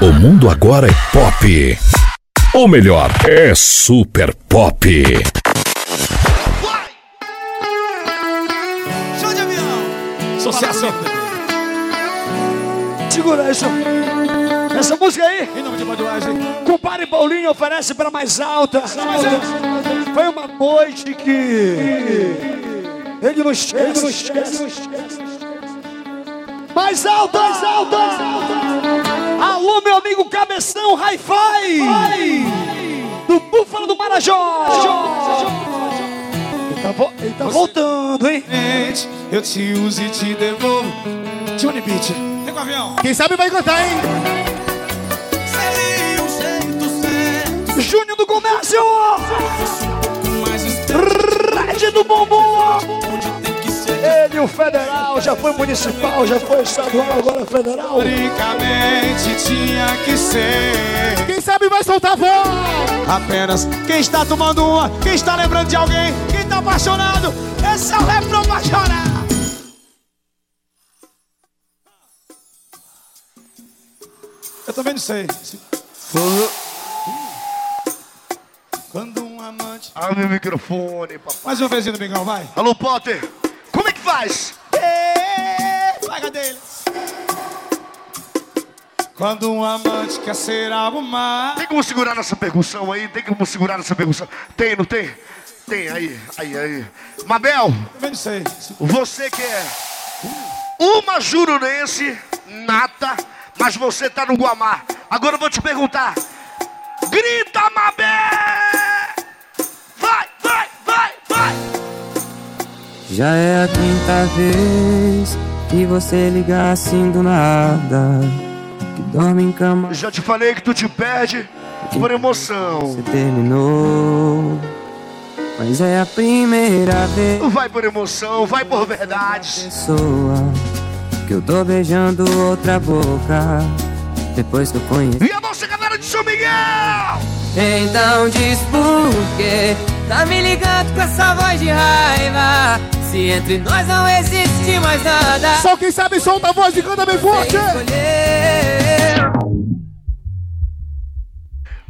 O mundo agora é pop. Ou melhor, é super pop. Show de avião! Sucesso! Segura isso. Essa música aí, Em nome de Budweiser. compadre Paulinho oferece para mais alta. Foi uma noite que ele não esquece. Ele não esquece. Mais alta, mais alta. Alô, meu amigo Cabeção Hi-Fi. Do Búfalo do Marajó. Ele tá, vo- ele tá voltando, hein? Eu te uso e te devolvo. Johnny Beat. Vem com o avião. Quem sabe vai cantar, hein? Seria um jeito certo, Júnior do Comércio. Red do Bumbum. Onde tem que ser. Ele, o federal, já foi municipal, já foi estadual, agora federal. Historicamente tinha que ser. Quem sabe vai soltar a voz. Apenas quem está tomando uma, quem está lembrando de alguém, quem está apaixonado, esse é o refrão pra chorar. Eu também não sei. Quando um amante. Abre o microfone, papai. Mais uma do Bigão, vai. Alô, Potter. Como é que faz? Paga dele. Quando um amante quer ser algo mais. Tem como segurar nessa percussão aí? Tem como segurar nessa percussão? Tem, não tem? Tem, aí, aí, aí. Mabel, não sei. você que é uma jurunense nata, mas você tá no Guamá. Agora eu vou te perguntar. Grita, Mabel! Já é a quinta vez que você liga assim do nada. Que dorme em cama, Já te falei que tu te perde por emoção. você terminou. Mas é a primeira vez, Vai por emoção, vai por verdades. pessoa, que eu tô beijando outra boca. Depois que eu conheci. E a nossa galera de São Miguel! Então diz por quê? Tá me ligando com essa voz de raiva. Se entre nós não existe mais nada. Só quem sabe solta a voz e canta bem forte!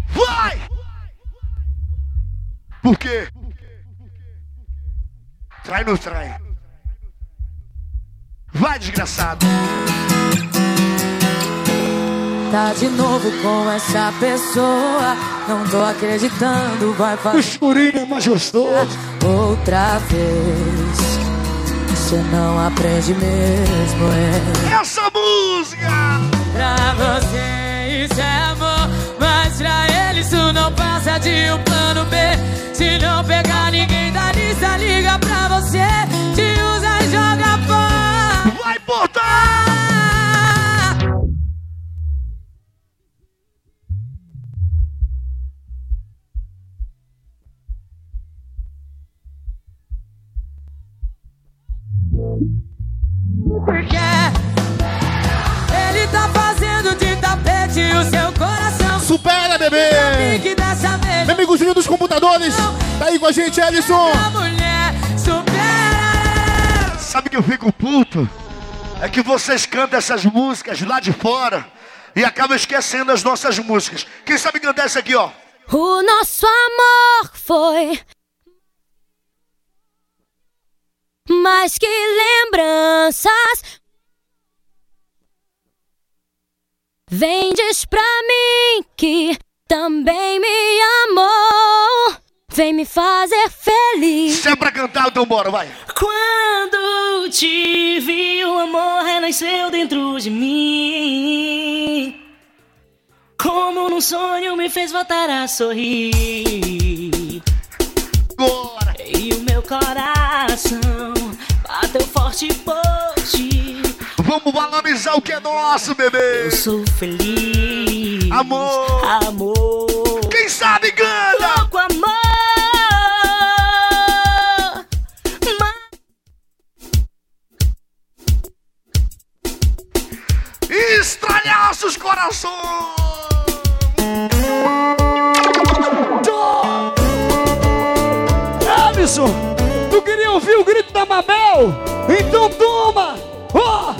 Vai! Por quê? Trai não trai. Vai, desgraçado. Tá de novo com essa pessoa. Não tô acreditando, vai fazer escurinho é mais gostoso. outra vez. Você não aprende mesmo, é. Essa música! Pra você isso é amor, mas pra ele isso não passa de um plano B. Se não pegar ninguém da lista, liga pra você. Te usa e joga fora. Vai, Porque ele tá fazendo de tapete o seu coração. Supera, bebê! Meu amigo dos computadores, tá aí com a gente, Ellison! A mulher supera. Sabe que eu fico puto? É que vocês cantam essas músicas lá de fora e acabam esquecendo as nossas músicas. Quem sabe cantar essa aqui, ó? O nosso amor foi mais que lembranças. Vem, diz pra mim que também me amou. Vem me fazer feliz. Se é pra cantar, então bora, vai. Quando te vi, o amor renasceu dentro de mim. Como num sonho me fez voltar a sorrir. Coração bateu forte por ti. Vamos valorizar o que é nosso, bebê! Eu sou feliz. Amor. Amor. Quem sabe canta! Louco amor. Ma- Estralhaços corações! Alisson, tu queria ouvir o grito da Mabel? Então toma! Ó!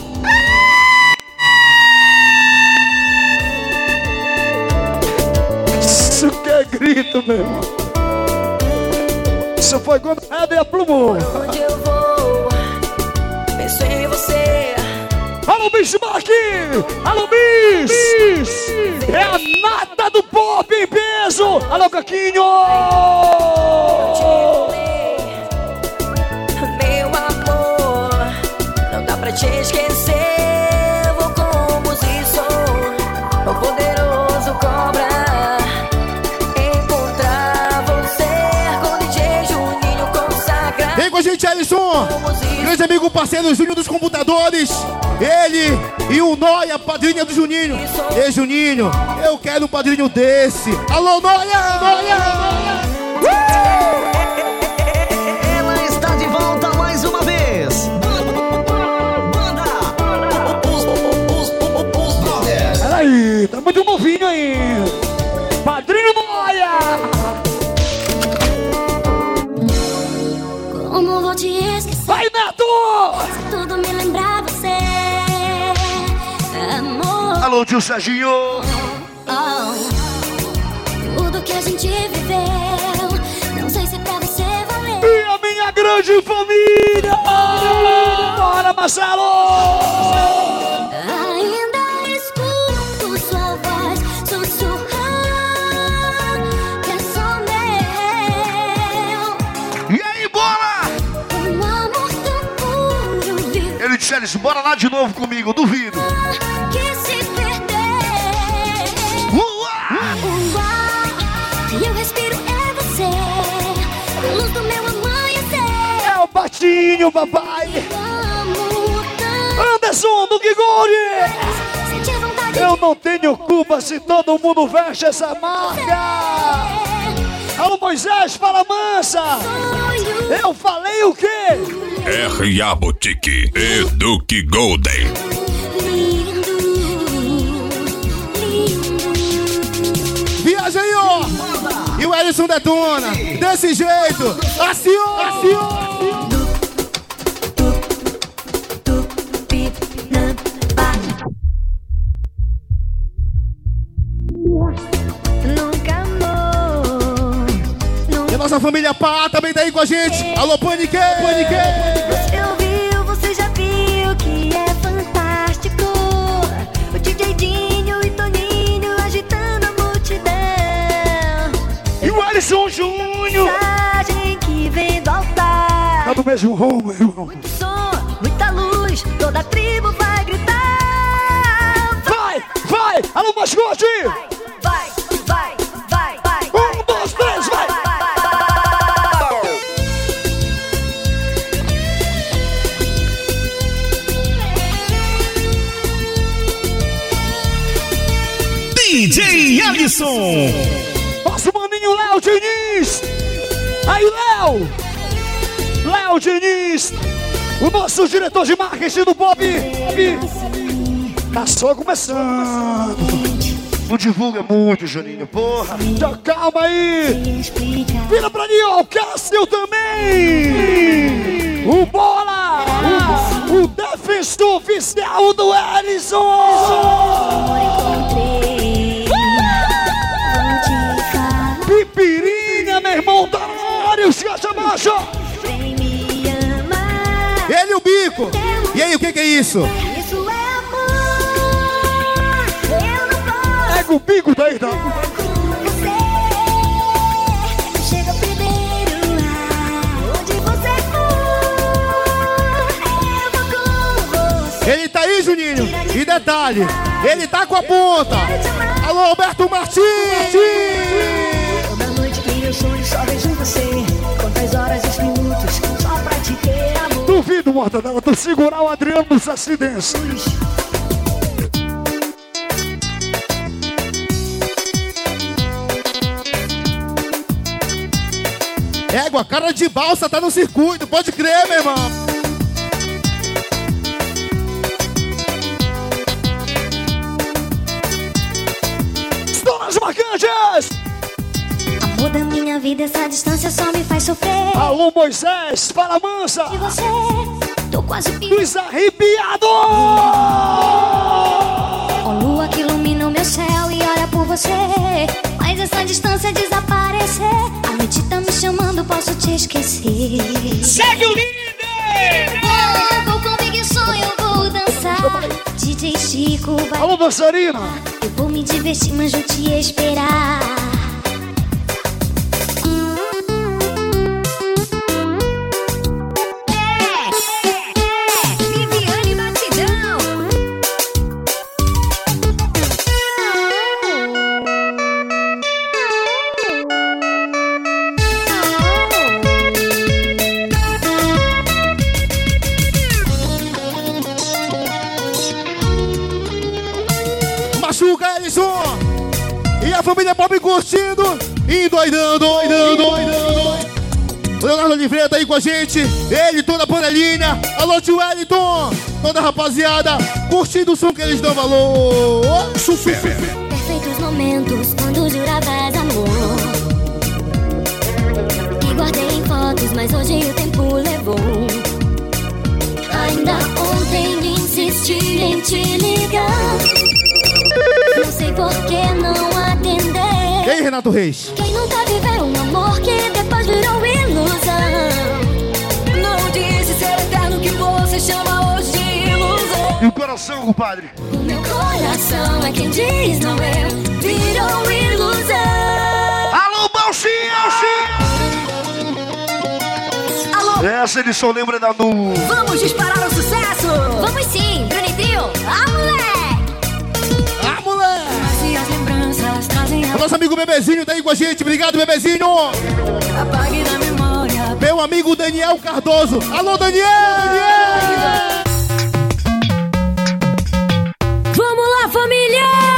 é grito, meu irmão. Isso foi quando Eder aplumou. Onde eu vou, penso em você. Alô, Bismarck! Alô, Bis! É a nata do pop em peso! Alô, Caquinho! Meu pra te esquecer. Vou como se sou, o poderoso cobra. Encontrar você com DJ Juninho consagrar. Vem com a gente, Alisson! Grande amigo parceiro Júnior dos computadores. Ele e o Noia, padrinha do Juninho. Ei, Juninho, eu quero um padrinho desse. Alô, Noia! Noia! Ela Alô, tio Serginho. Oh, tudo que a gente viveu, não sei se pra você valeu. E a minha grande família! Bora, Marcelo! Ainda escuto sua voz sussurrar que é só meu. E aí, bora! Um amor tão puro Ele disse, Alice, bora lá de novo comigo, duvido. Patinho, papai! Anderson do Gigori! Eu não tenho culpa se todo mundo veste essa marca! Alô, Moisés, fala mansa! Eu falei o quê? R.A. Boutique e Duke Golden. Viaja aí, ó! E o Ellison detona! Desse jeito! Assim, ó! Assim, ó! Nossa família Pá também tá aí com a gente! Alô, Panique! Panique! Você ouviu, você já viu que é fantástico. O DJ Dinho e Toninho agitando a multidão. E o Alisson Júnior! Mensagem que vem do altar. Tá do mesmo rumo, meu irmão. Muito som, muita luz, toda a tribo vai gritar. Vai, vai! Alô, mascote! Vai, Nosso maninho Léo Diniz! Aí, Léo! Léo Diniz! O nosso diretor de marketing do Bob! Tá só começando! Não divulga muito, Juninho, porra. Calma aí! Vira pra! O Cássio também! O Bola! O, o defensor oficial do Ellison! Na área! Os caixa baixa! Vem me amar. Ele e o bico! E aí, o que que é isso? Isso é amor. Não. Pega o bico daí, você. Ele tá aí, Juninho! E detalhe, ele tá com a ponta! Alô, Alberto Martins! Toda Mortadela, tu segurar o Adriano dos acidentes. Égua, cara de balsa tá no circuito, pode crer, meu irmão! Estoras marcantes! Amor da minha vida, essa distância só me faz sofrer. Alô, Moisés, fala mansa! E você, quase Os arrepiados! Ó oh, lua que ilumina o meu céu e olha por você. Mas essa distância desaparecer. A noite tá me chamando, posso te esquecer. Segue o líder! Vou, vou comigo e sonho, vou dançar. DJ Chico vai. Alô! Eu vou me divertir, mas vou te esperar. E doidando, doidando, doidando. Leonardo Oliveira tá aí com a gente. Ele, toda a panelinha. Alô, tio Wellington. Toda a rapaziada curtindo o som que eles dão valor. Super. Perfeitos momentos quando juravas amor. E guardei em fotos, mas hoje o tempo levou. Ainda ontem insisti em te ligar. Não sei por que não atender. E aí, Renato Reis? Quem nunca viveu um amor que depois virou ilusão? Não disse ser eterno que você chama hoje de ilusão. E o coração, compadre? O meu coração é quem diz, não eu. Virou ilusão. Alô, Balsinha! Alô, Essa só lembra da Nu. vamos disparar o sucesso? Vamos sim, Brunitinho. Ah, moleque! Nosso amigo Bebezinho tá aí com a gente. Obrigado, Bebezinho. apague da memória. Meu amigo Daniel Cardoso. Alô, Daniel! Daniel! Vamos lá, família!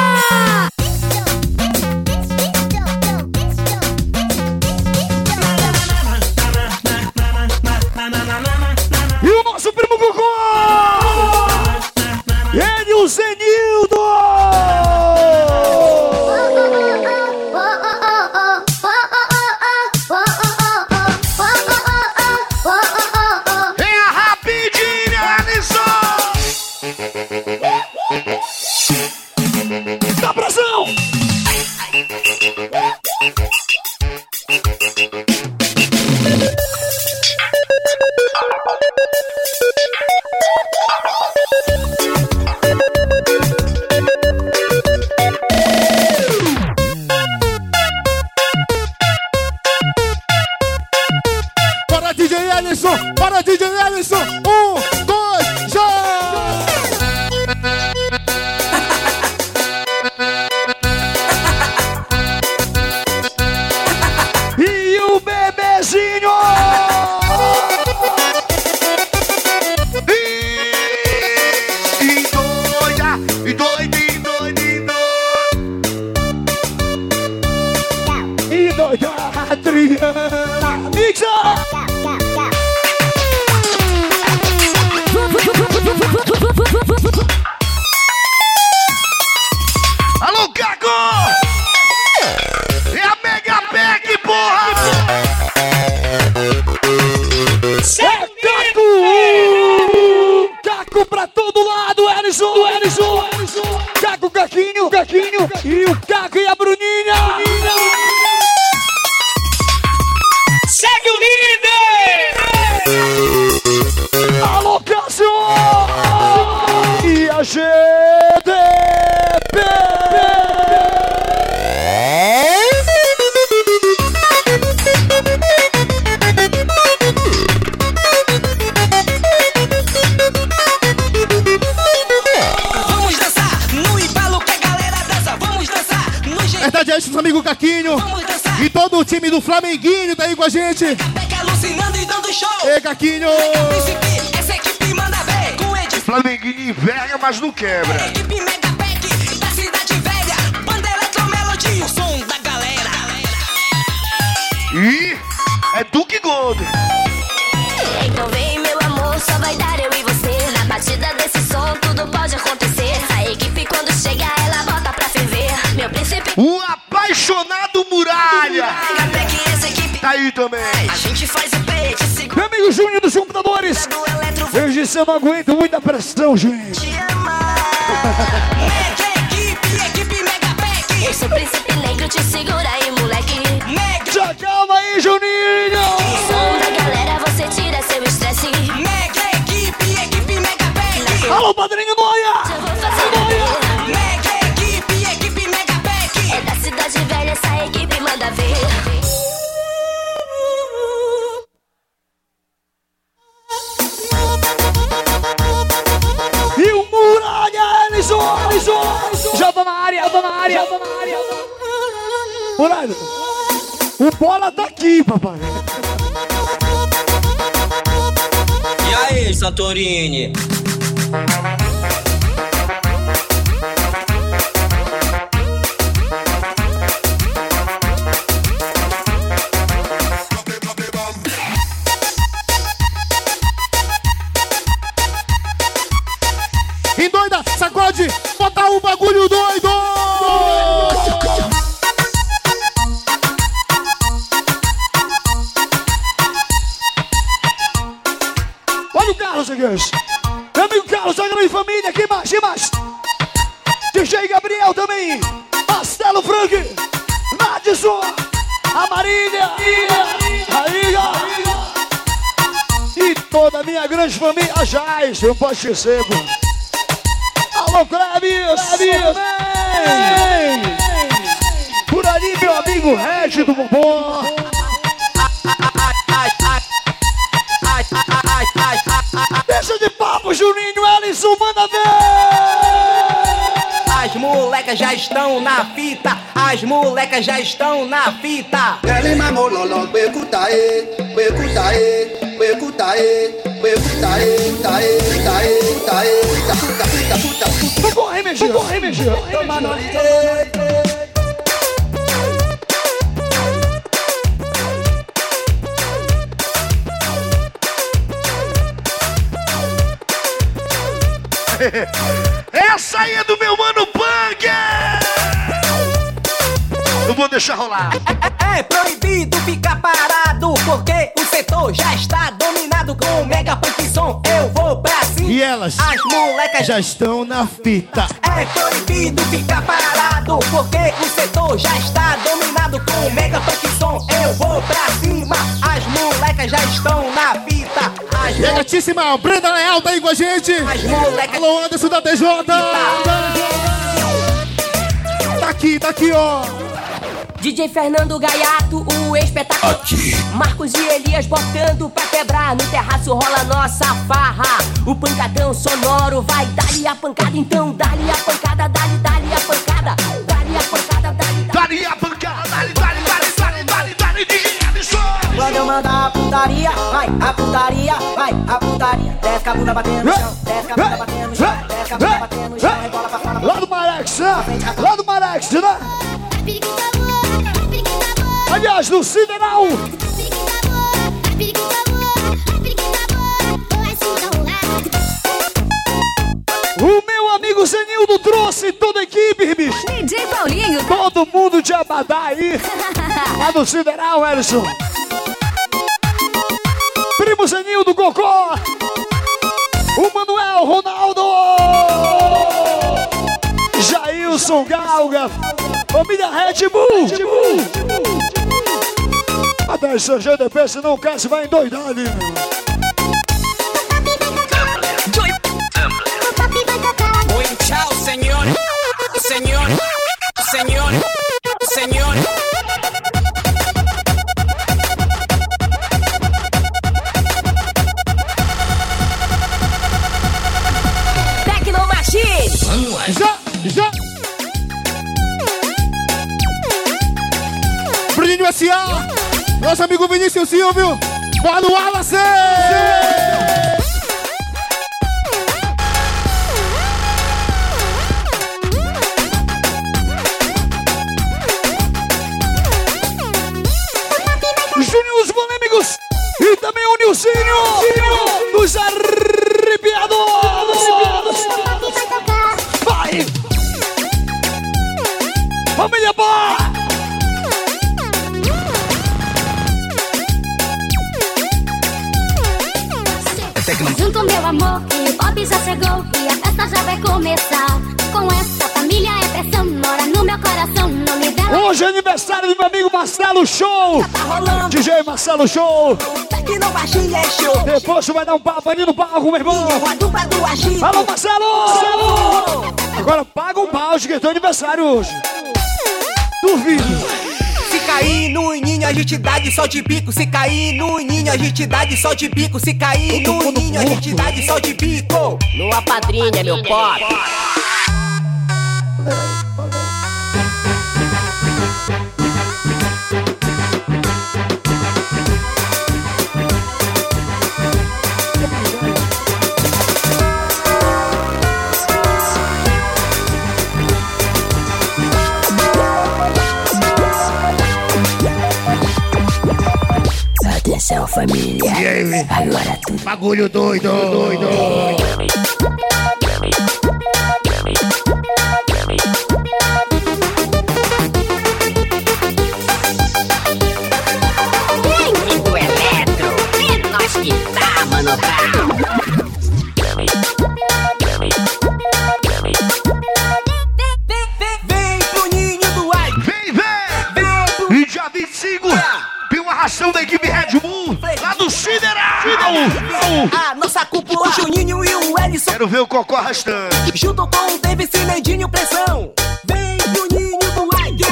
Padrinho Noia! Eu vou fazer Mega equipe, equipe Mega Pack. É da cidade velha, essa equipe manda ver. E o Muralha Ellison! Ellison! Já tô na área, já tô na área, já tô na área. Muralha, o bola tá aqui, papai. E aí, Santorini? E A Jais. Eu não posso esquecer, pô. Alô. Klebs. Por ali, meu amigo Regi do Bombom. Deixa de papo, Juninho. Ellison, manda ver. As molecas já estão na fita. As molecas já estão na fita. Ele mamou lolo, beco taê, beco mexer. Vou correr, mexer. Toma no. Essa aí é do meu mano Punk! Eu vou deixar rolar. É, proibido ficar parado, porque o setor já está dominado com o mega punk som. Eu vou pra cima. E elas As molecas já estão na fita. É proibido ficar parado, porque o setor já está dominado com o mega punk som. Eu vou pra cima, as molecas já estão na fita. As, E a gatíssima Brenda Leal tá aí com a gente. as molecas. Alô, Anderson da TJ. Tá aqui, tá aqui, ó. DJ Fernando Gaiato, o espetáculo. Aqui. Marcos e Elias botando pra quebrar. No terraço rola nossa farra. O pancadão sonoro vai dar-lhe a pancada. Então dá-lhe a pancada, dá-lhe, dá-lhe a pancada. Dá-lhe a pancada, dá-lhe, dá-lhe. A pancada, dali, dali, dali, dali, DJ Ellison. Quando eu mandar a putaria, vai, a putaria, vai, a putaria. Desce a bunda batendo no chão, desce a bunda batendo no chão, desce a bunda batendo no chão, rebola pra fora. Lá do Marex, né? Lá do Marex, né? Aliás, no Sideral. O meu amigo Zenildo trouxe toda a equipe, bicho. DJ Paulinho. Todo mundo de Abadá aí. Lá no Sideral, Ellison. Primo Zenildo Cocó. O Manuel Ronaldo. Jailson Galga. Família Red Bull. Até esse GDP, se não quer, você vai endoidar ali. meu. Tchau, senhor, senhor, senhor, senhor. Tecno Machine. Já, já. Bruninho S.A. Nosso amigo Vinícius Silvio. Mano Wallace. Marcelo Show. aqui no baixinho é show. Depois você vai dar um papo ali no palco, meu irmão. Alô, Marcelo! Agora paga um balde que é teu aniversário hoje. Duvido. Se cair no ninho, a gente dá de sol de bico. Se cair no ninho, a gente dá de sol de bico. Se cair no ninho, a gente dá de sol de bico. Lua padrinha, meu pop. Família. E aí, Agora tudo. bagulho doido, doido. do Quero ver o cocô arrastando. Junto com o David Cinedinho Pressão. Vem pro ninho do Águia.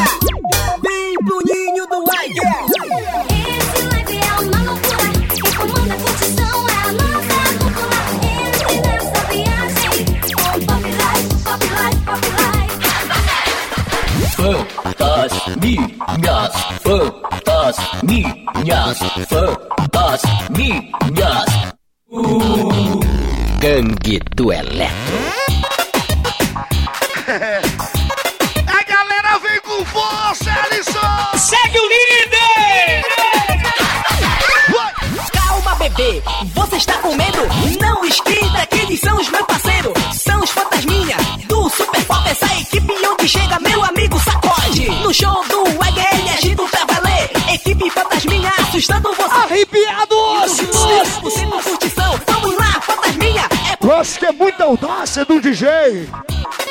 Vem pro ninho do Águia. Esse live é uma loucura Quem comanda a curtição é a nossa cúpula Entre nessa viagem Com pop life, pop life, pop life Fantasminhas, fantasminhas, fantasminhas. Gangue do eletro. A galera vem com força, Alisson! Segue o líder! Calma, bebê. Você está com medo? Audácia do DJ.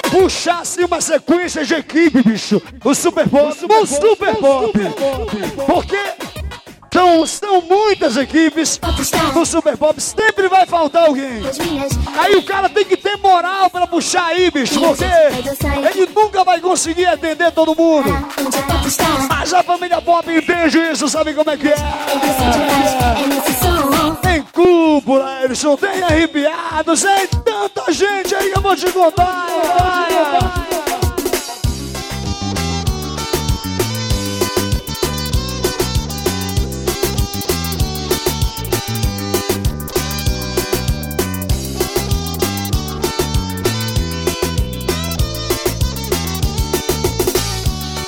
Puxar assim uma sequência de equipe, bicho. O Super Pop. O Super Pop. Porque são, são muitas equipes. No Super Pop sempre vai faltar alguém. Aí o cara tem que ter moral pra puxar aí, bicho. Porque ele nunca vai conseguir atender todo mundo. Mas a família Pop entende isso, sabe como é que é? Tem cúpula, Edson, tem arrepiados, tem tanta gente aí eu vou te contar.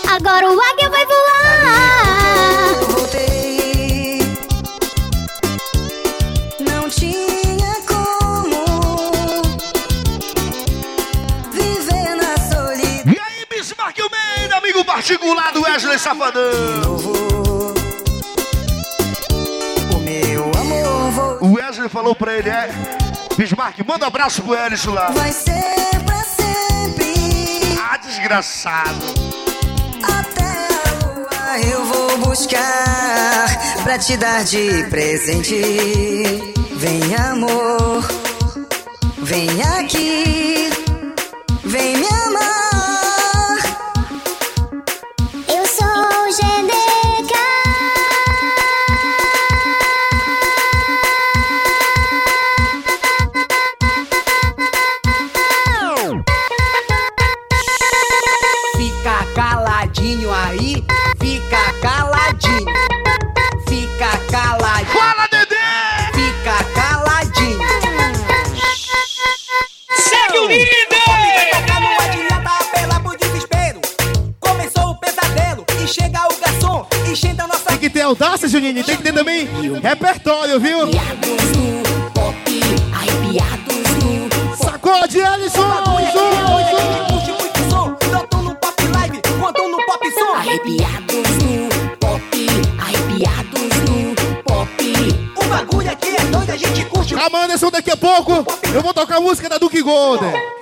Agora o amigo particular do Wesley Safadão! O meu amor O Wesley falou pra ele, é... Bismarck, manda um abraço pro Ellison lá. vai ser pra sempre. Ah, desgraçado. Até a lua eu vou buscar pra te dar de presente. Vem, amor, vem aqui, vem me amar. Quanto no pop som. Arrepiados no pop, arrepiados no pop. O bagulho aqui é doido, a gente curte. Anderson, daqui a pouco eu vou tocar a música da Duke Golden.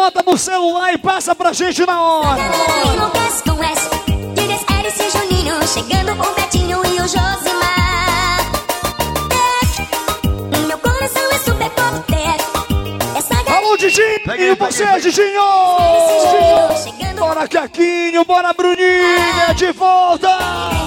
Anota no celular e passa pra gente na hora. enlouquece com S. Eris e Juninho, chegando o Betinho e o Josimar. Meu coração é super pop. Essa galera Alô, Didinho! E você. Didinho! Bora, Caquinho! Bora, Bruninha! De volta!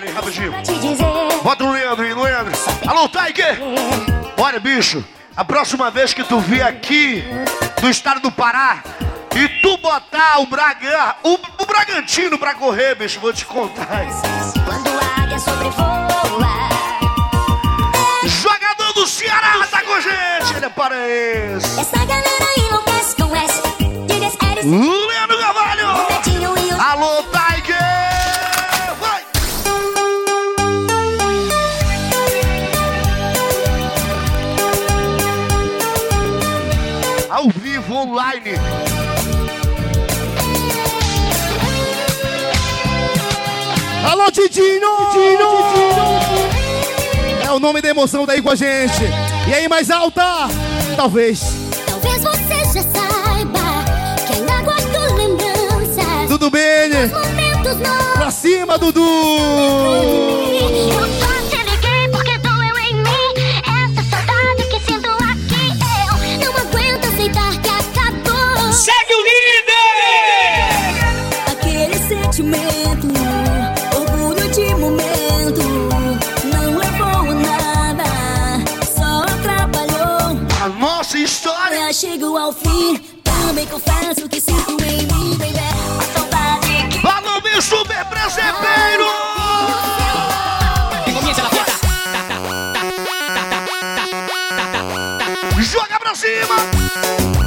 No aí, rapidinho. Bota no Leandro aí, Leandro. Alô, Tiger! Olha, bicho, a próxima vez que tu vier aqui do estado do Pará e tu botar o Braga, o, o Bragantino pra correr, bicho, vou te contar. Quando a águia sobrevoa. Jogador do Ceará tá com a gente, ele é paraense. Essa galera enlouquece com Eris, Leandro Carvalho! Betinho e o Alô, online. Alô, Tidinho! É o nome da emoção daí com a gente. E aí, mais alta? Talvez. Talvez você já saiba que ainda guardo lembranças. Tudo bem, né? Momentos novos. Pra cima, Dudu! Também confesso que sinto em mim, baby, a saudade que Alô, meu super presepeiro! Joga pra cima!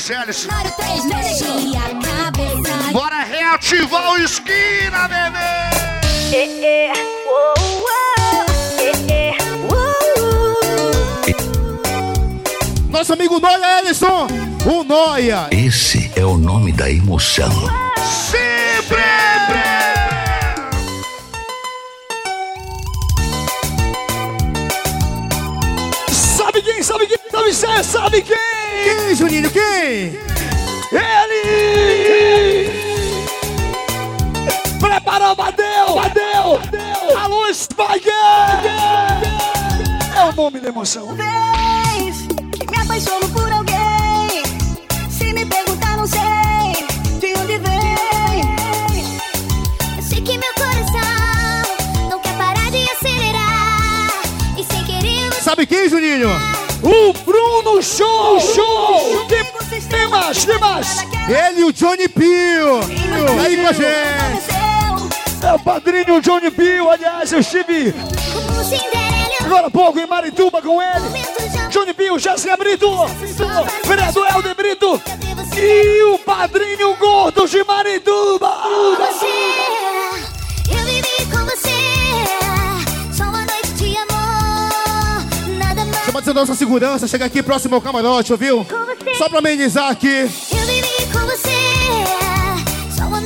De Ele já disse, Alice. Mário 3 Mexe a cabeça Bora reativar o esquina, bebê. Nosso amigo Noia Ellison, o Noia. Esse é o nome da emoção. Emoção. vez que me apaixono por alguém. Se me perguntar, não sei de onde vem. Eu sei que meu coração não quer parar de acelerar. E sem querer, Sabe quem, Juninho? O Bruno Show! Show! Que, mais? Ele e o Johnny Pio. Tá aí com a gente. É o padrinho Johnny Bill, aliás, eu estive agora há pouco em Marituba com ele. Johnny Bill, Jéssica Brito, vereador Helder Brito e o padrinho gordo de Marituba. Eu vivi com você. Só uma noite de amor. Chama de nossa segurança, chega aqui próximo ao camarote, ouviu? Só pra amenizar aqui.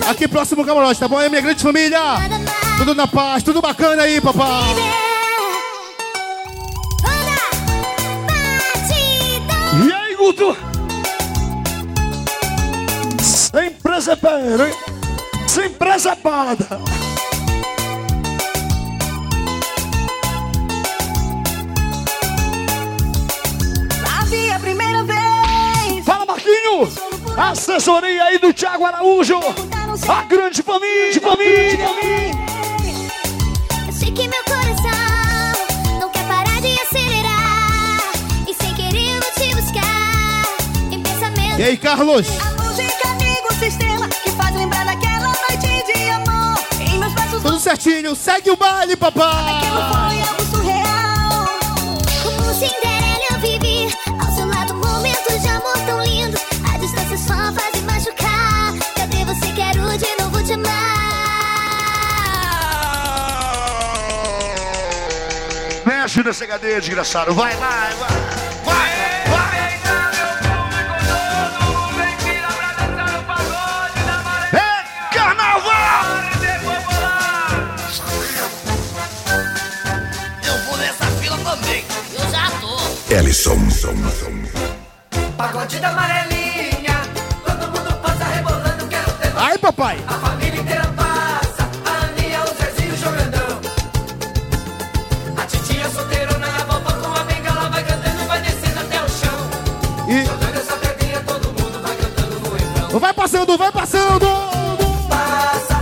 Aqui próximo ao camarote, tá bom? É minha grande família. Tudo na paz, tudo bacana aí, papai. Hein? Sem presepada. Sabe a primeira vez. Fala, Marquinho! Assessoria aí do Thiago Araújo. A grande família, família, família. Eu sei que meu coração não quer parar de acelerar. E sem querer eu vou te buscar. Em pensamento. E aí, Carlos? Certinho, segue o baile, papai. foi algo surreal. Como Cinderela eu vivi Ao seu lado momentos de amor tão lindos A distância só faz me machucar Cadê você? Quero de novo te amar Mexe nesse HD, desgraçado. Vai, vai, vai. Vai, Ellison. Pagode da amarelinha. Todo mundo passa rebolando, quero ter. Ai, papai. A família inteira passa. A Aninha, o Zezinho, o Jogandão. A titia solteirona, a vovó com a bengala vai cantando, vai descendo até o chão. E- Jogando essa pedrinha, todo mundo vai cantando no refrão. Vai passando, vai passando. Passa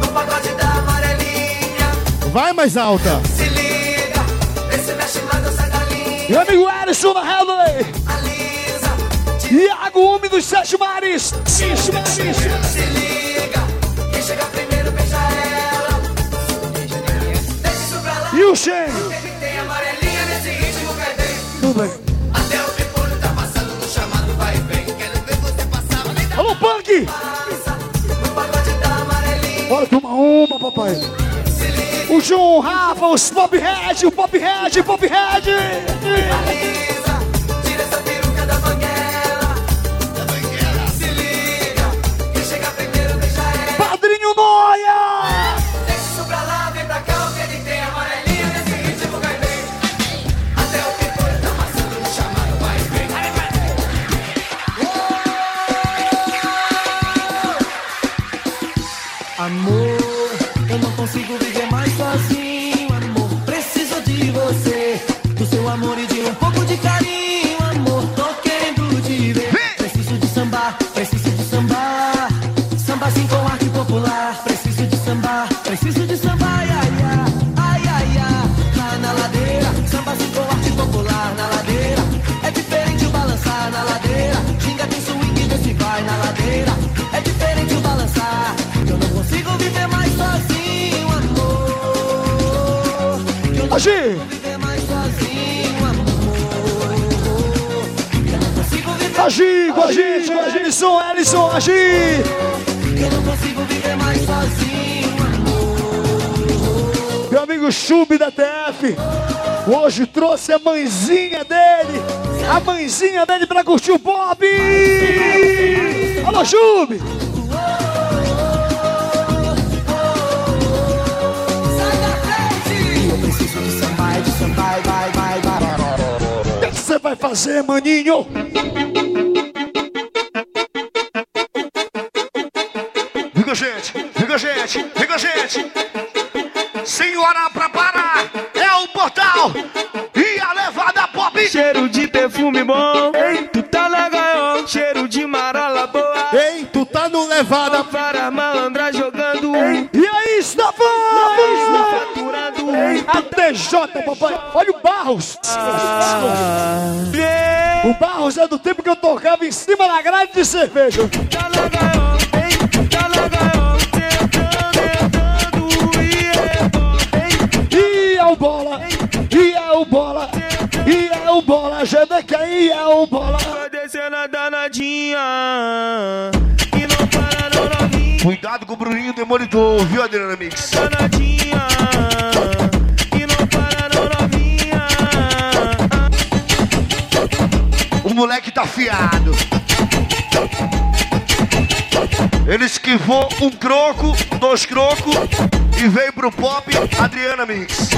no pagode da amarelinha. Vai mais alta. Meu amigo na Hellway. Alisa, Iago Homem dos Sete Mares. Sete Mares. se liga. Quem chega primeiro beija ela. Deixa pra lá. E o Shen. Tem amarelinha nesse ritmo. Tudo bem. Até o tá passando no chamado, vai e vem. Quero ver você passar, Alô, Punk. da. Bora tomar uma, papai. O João, o Rafa, os Pop Red, o Pop Red, Pop Red. Alisa, tira essa peruca da banguela. Da banguela. Se liga, quem chega primeiro ela. Padrinho Noia. Agi. Eu não consigo viver mais sozinho, amor. Meu amigo Chub da TF. Hoje trouxe a mãezinha dele. A mãezinha dele pra curtir o Bob. Alô, Chub. Eu preciso de sambar, de sambar, vai, vai, vai. O que você vai fazer, maninho? Fica gente, fica gente, fica gente. Senhora pra parar, é o portal e a levada pop. Cheiro de perfume bom, tu tá na gaiola. Cheiro de marola boa, Ei, tu tá no levada. para malandra jogando. E aí, Estafão? Faturando. A TJ, papai. Olha o Barros. O Barros é do tempo que eu tocava em cima da grade de cerveja. Tá na gaiola, bola, GBK é o bola. Vai descendo a danadinha. E não para não novinha. Cuidado com o Bruninho Demolidor, viu, Adriana Mix? Danadinha. E não para não novinha. O moleque tá fiado. Ele esquivou um croco, dois crocos e veio pro pop Adriana Mix.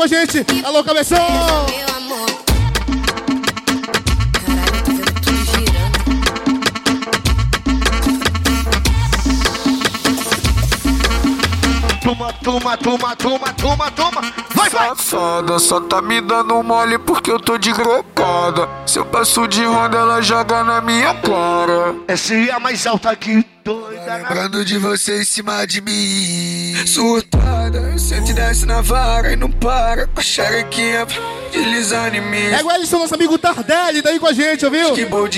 Com a gente. Alô, Cabeção! meu amor. Caralho, tô vendo tudo girando. Toma, toma, toma, toma, toma, toma. Vai, vai. Safada, só tá me dando mole porque eu tô de grocada. Se eu passo de ronda, ela joga na minha cara. Essa é a mais alta aqui, doida. Lembrando de você em cima de mim. Surtada, sente e desce na vara e não para. Com a xerequinha deslizando em mim. É o Ellison, nosso amigo Tardelli, tá aí com a gente, ouviu?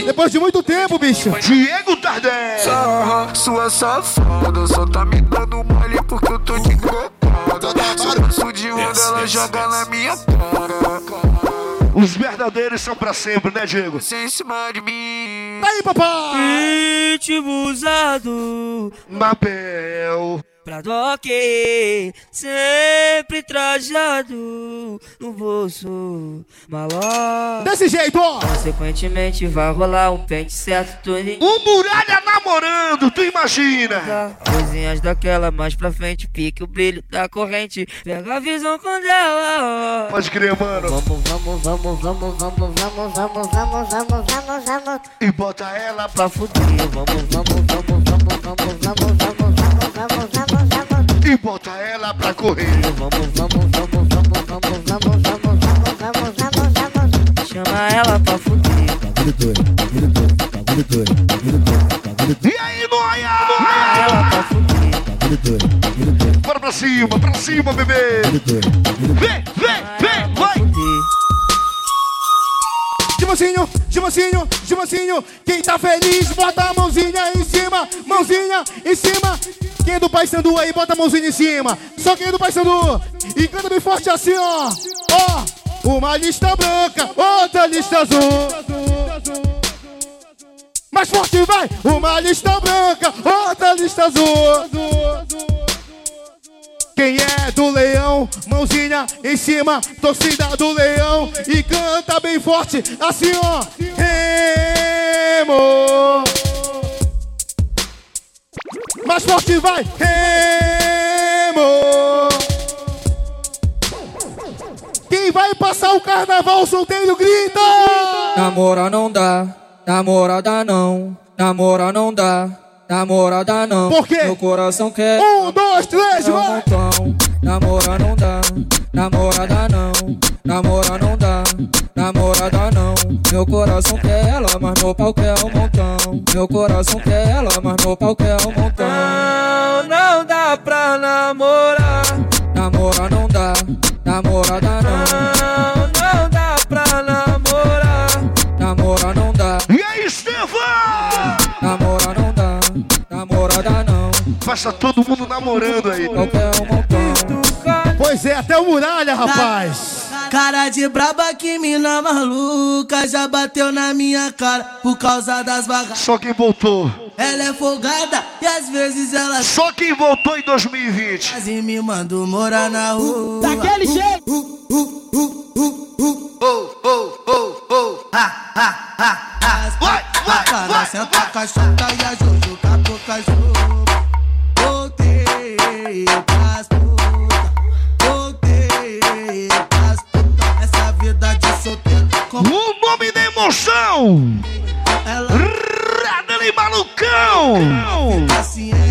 Depois de muito tempo, bicho. Diego Tardelli. Sarra, sua safada, só tá me dando mole porque eu tô de grocada. Se eu de ronda, ela joga na minha cara. Os verdadeiros são pra sempre, né, Diego? Você em cima de mim. Aí, papai! Ritmo usado, Mabel. Pra toque, sempre trajado no bolso, maloca. Desse jeito, ó! Consequentemente vai rolar um pente certo em O Muralha namorando, tu imagina? Coisinhas daquela mais pra frente, pique o brilho da corrente. Pega a visão com ela, ó. Pode crer, mano. Vamos, vamos, vamos, vamos, vamos, vamos, vamos, vamos, vamos, vamos, vamos. E bota ela pra fuder. Vamos, vamos, vamos, vamos, vamos, vamos, vamos, vamos, vamos, vamos, vamos. e bota ela pra correr. Vamos, vamos, vamos, vamos, vamos, vamos, vamos, vamos, vamos, vamos, vamos. Chama ela pra fuder. Bagulho doido, bagulho doido, bagulho doido, bagulho doido, bagulho doido. E aí, Noia? Ela pra fuder. Bagulho doido, bagulho doido, Bora pra cima, pra cima, bebê. bagulho doido, bagulho doido. Vem, vem, vem, vai. Timancinho, Timancinho, Timancinho, quem tá feliz, bota a mãozinha em cima, mãozinha em cima. Quem é do Pai Sandu aí, bota a mãozinha em cima. Só quem é do Pai Sandu. E canta bem forte assim, ó. Ó, uma lista branca, outra lista azul. Mais forte vai, uma lista branca, outra lista azul. Quem é do leão, mãozinha em cima, torcida do leão e canta bem forte, assim ó. Remo. Mais forte vai, Remo. Quem vai passar o carnaval solteiro grita. Namora não dá, namorada não, namora não dá, namorada não. Por quê? Meu coração quer. Um, dois, três, um vai. montão. Namora não dá, namorada não, namora não dá, namorada não. Meu coração quer ela, mas meu pau quer um montão. Meu coração quer ela, mas meu pau quer um montão. Não, não dá pra namorar. Namora não dá, namorada não Faça não. Passa todo mundo namorando aí. Qualquer um Pois é, até o muralha, rapaz. Cara de braba que mina maluca já bateu na minha cara por causa das vagas. Só quem voltou. Ela é folgada e às vezes ela. Só quem voltou em 2020. Quase me mandou morar na rua. Daquele jeito. Uh, uh, uh, uh, uh. Oh, oh, oh, oh. Ha, ha, ha, ha. Vai, vai, vai. Senta vai. e a faz louca. Voltei pras puta. Voltei pras puta. Essa verdade de solteiro. Como... O nome da emoção! Ela. Radani Malucão!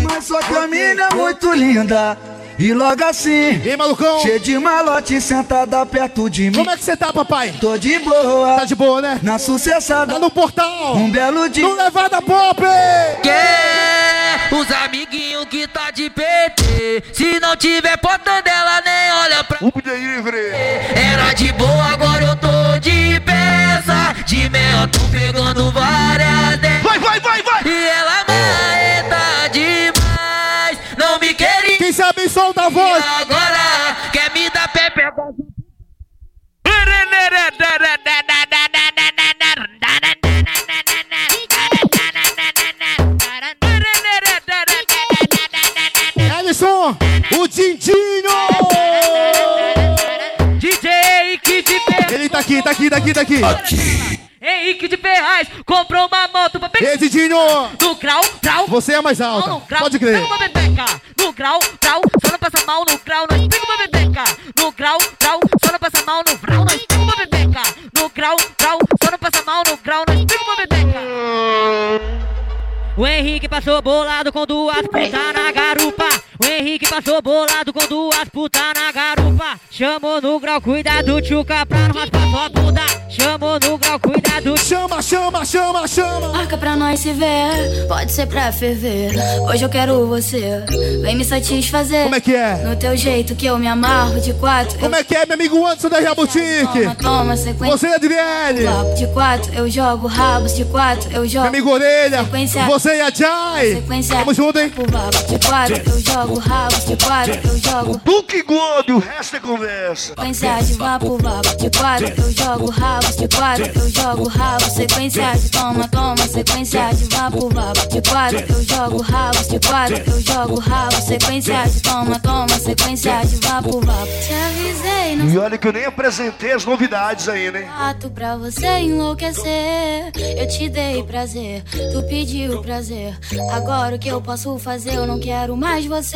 Mas sua caminha é muito linda. E logo assim, Vem, malucão. cheio de malote sentada perto de mim. Como é que você tá, papai? Tô de boa. Tá de boa, né? Na sucessada. Tá no portal. Um belo dia. No Levada Pop! Quer os amiguinhos que tá de PT. Se não tiver porta dela, nem olha pra. Hugo Delivery! Era de boa, agora eu tô de peça. De mel, tô pegando várias. Vai, vai, vai, vai! E ela solta a voz. Agora quer me dar pé, pega. Ellison, o Dindinho! DJ Kid Ferraz. Ele tá aqui, tá aqui, tá aqui, tá aqui. Henrique de Ferraz comprou uma moto pra pegar. Ei! No grau, grau. Você é mais Mal no alta. grau, Pode crer. Pega uma bebeca. No grau, grau, só não passa mal no grau, nós pega uma bebeca. No grau, grau, só não passa mal no grau, nós pega uma bebeca. No grau, grau, só não passa mal no grau, nós pega uma bebeca. O Henrique passou bolado com duas putas na garupa. O Henrique passou bolado com duas putas na garupa. Chamou no grau, cuidado, tchuca, pra não raspar sua bunda. Chamou no grau, cuidado, Chama, chama, chama, chama. Marca pra nós se ver, pode ser pra ferver. Hoje eu quero você, vem me satisfazer. Como é que é? No teu jeito que eu me amarro de quatro. Como é que é, meu amigo Anderson da Real Boutique? Toma, toma, sequência. Você, Adriele. Papo de quatro, eu jogo rabos de quatro, eu jogo. Meu amigo Orelha. Sequência. Você e a Jai. Sequência. Tamo junto, hein? Papo de quatro, eu jogo rabos de quatro, eu jogo. Duque Gordo, o resto é conversa. Sequência de vapo, vapo de quatro, eu jogo rabos de quatro, eu jogo rabos. Sequência de toma, toma, sequência de vapo, vapo de quatro, eu jogo rabos de quatro, eu jogo rabos. Sequência de toma, toma, sequência de vapo, vapo. Te avisei, não E olha que eu nem apresentei as novidades ainda, hein? Ato pra você enlouquecer. Eu te dei prazer, tu pediu prazer. Agora o que eu posso fazer? Eu não quero mais você.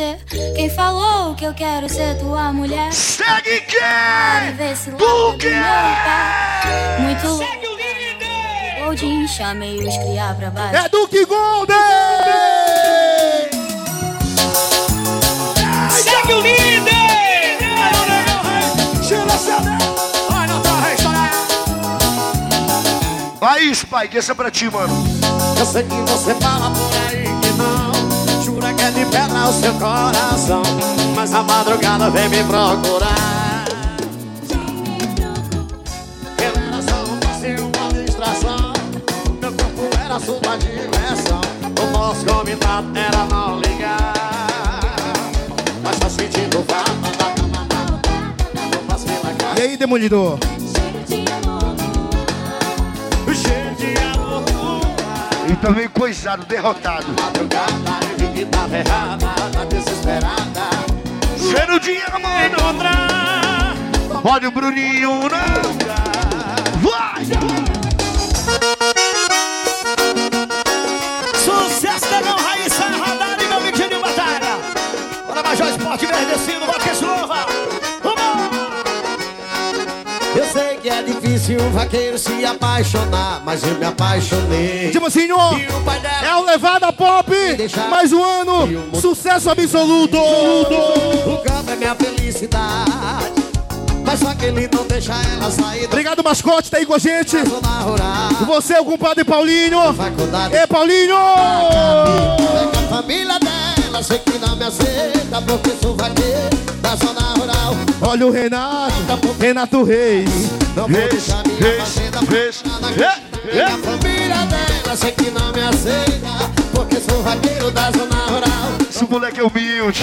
Quem falou que eu quero ser tua mulher? Segue quem? Vê se larga do meu pé. Muito louco. Goldin, chamei os criar pra baixo. É Duque Golden! Segue o líder! Aí, Spike, essa é pra ti, mano. Eu sei que você fala por aí que não que de pedra o seu coração Mas a madrugada vem me procurar. Eu era só um passeio, uma distração. Meu corpo era sua diversão. O nosso combinado era não ligar. Mas tá sentindo falta E aí, Demolidor? E também coisado, derrotado. Dinheiro, mãe, não dá. Olha o Bruninho, não dá. Vai! Sucesso mão, Raíssa Radar e meu Vitinho de Batalha. Bora Major Esporte Verdecido, bota que que é difícil um vaqueiro se apaixonar, mas eu me apaixonei. Timocinho, E dela é o Levada Pop. Mais um ano, sucesso absoluto. O campo é minha felicidade, mas só que ele não deixa ela sair Obrigado, mascote, tá aí com a gente. Você, o compadre Paulinho. Ei, Paulinho! É que a família dela sei que não me aceita, porque sou vaqueiro da zona rural. Olha o Renato, Renato Reis. Não vou deixar minha fazenda fechada. E a família dela sei que não me aceita, porque sou vaqueiro da zona rural. Esse moleque é humilde.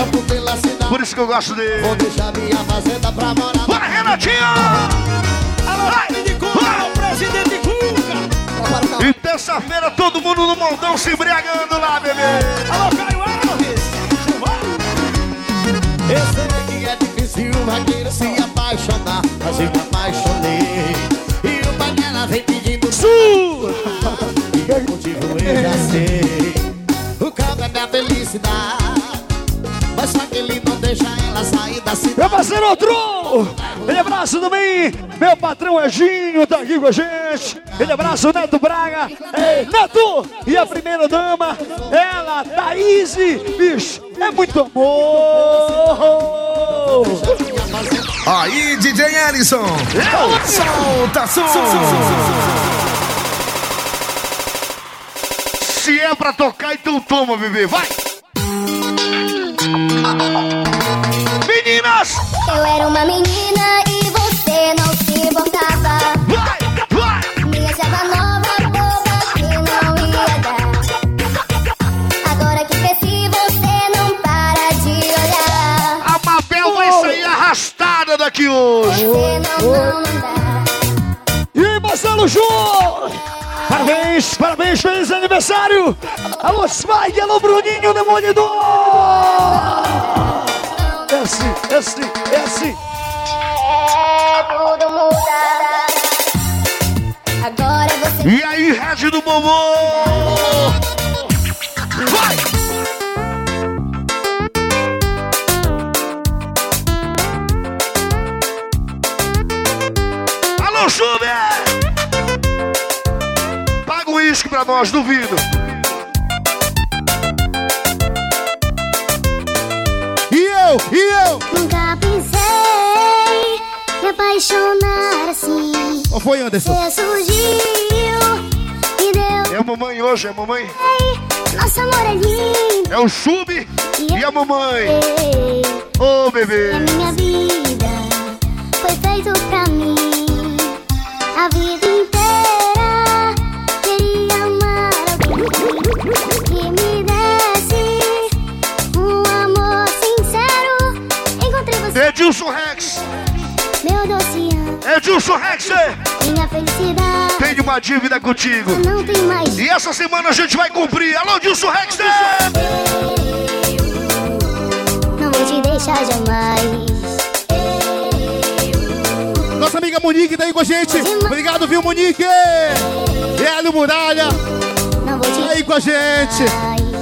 Por isso que eu gosto dele. Vou deixar minha fazenda pra morar. Bora, Renatinho! Alô, Cuca, presidente Cuca. E terça-feira todo mundo no montão se embriagando lá, bebê. Alô, Caio Alves. Eu um vaqueiro se apaixonar, mas eu me apaixonei. E o pai dela vem pedindo Sul! E o motivo eu já sei. O campo é minha felicidade, mas só que Ele não deixa ela sair da cidade. Meu parceiro outro! Ele abraço também, meu patrão Eginho tá aqui com a gente. Ele abraço o Neto Braga. Ei, Neto! E a primeira dama, ela, Thaís, bicho, é muito amor! Aí, DJ Ellison. Solta som. Se é pra tocar, então toma, bebê. Vai! Meninas! Eu era uma menina e E Marcelo Júnior! Parabéns, parabéns, feliz aniversário! Alô, Spike, alô, Bruninho, Demolidor! Esse, esse, esse. Tudo muda. Agora você. E aí, Rádio do Bombom! Chuber! Paga o uísque pra nós, duvido. E eu, e eu. Nunca pensei me apaixonar assim. Qual foi, Anderson? Você surgiu e deu. É a mamãe hoje, é a mamãe. Nosso amor é lindo. É o Chube e a mamãe. Ô, bebê. A minha vida foi feito pra mim. A vida inteira queria amar alguém que me desse um amor sincero. Encontrei você, Edilson Rex. meu doce anjo, Edilson Rex. minha felicidade. Tenho uma dívida contigo. Não tem mais. E essa semana a gente vai cumprir. Alô, Edilson Rex. Não Monique tá aí com a gente. Obrigado, viu, Monique? Hélio Muralha. Tá aí com a gente.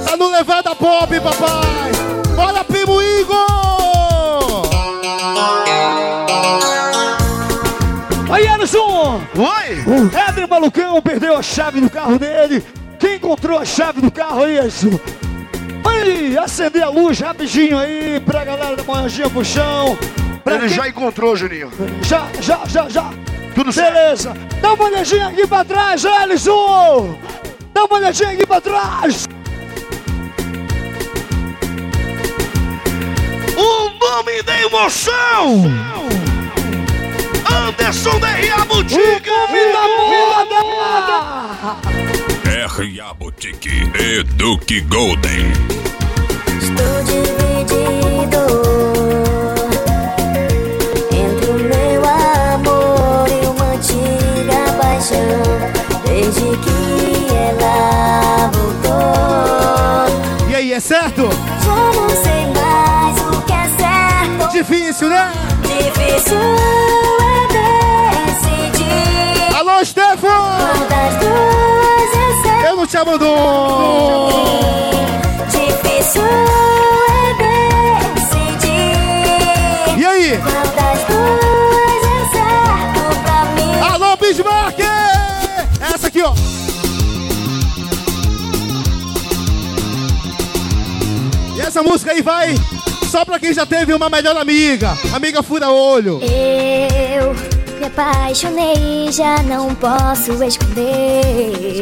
Tá no Levada Pop, papai. Bora, primo Igor. Aí, Anderson! Oi! O Éder Malucão perdeu a chave do carro dele. Quem encontrou a chave do carro aí, Edson? Aí, acender a luz rapidinho aí pra galera da manhãzinha pro chão. Pra Ele quem- já encontrou, Juninho. Já, já, já, já. Tudo Beleza. Dá uma olhadinha aqui pra trás, Ellison. Dá uma olhadinha aqui pra trás. O nome da emoção! Anderson da R.A. Boutique! R.A. Boutique e Duke Golden. Estou dividido certo? já não sei mais o que é certo. Difícil, né? Difícil é decidir. Alô, Stefan! É? Eu não te abandono. Difícil é decidir. E aí? Essa música aí vai só pra quem já teve uma melhor amiga. Amiga fura-olho. Eu me apaixonei, já não posso esconder.